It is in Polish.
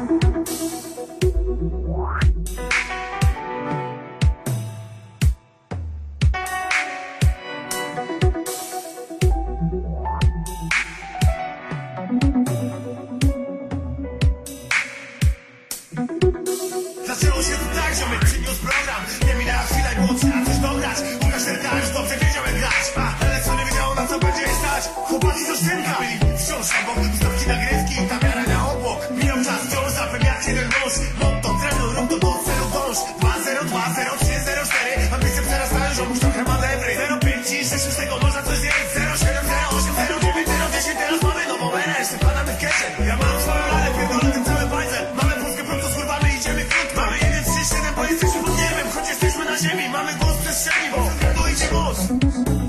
Zaczęło się to tak, że my przyniósł program. Nie minęła chwila i było coś dograć Łukasz Terka tak, już dobrze wiedział jak grać. A Elektrony wiedziało na co będzie stać. Chłopaki z oszczędka byli wciąż obok Wzorki nagrywki i tam ciągu trochę manewry. 05 i 6 można coś Teraz mamy nową erę, jeszcze pana tych Ja mam swoją lalę, pierdolę tym cały bajzel Mamy Polskę prosto z kurwami, idziemy krót. Mamy 1, 3, 7, bo jesteśmy pod Choć jesteśmy na ziemi, mamy głos w przestrzeni Bo wtedy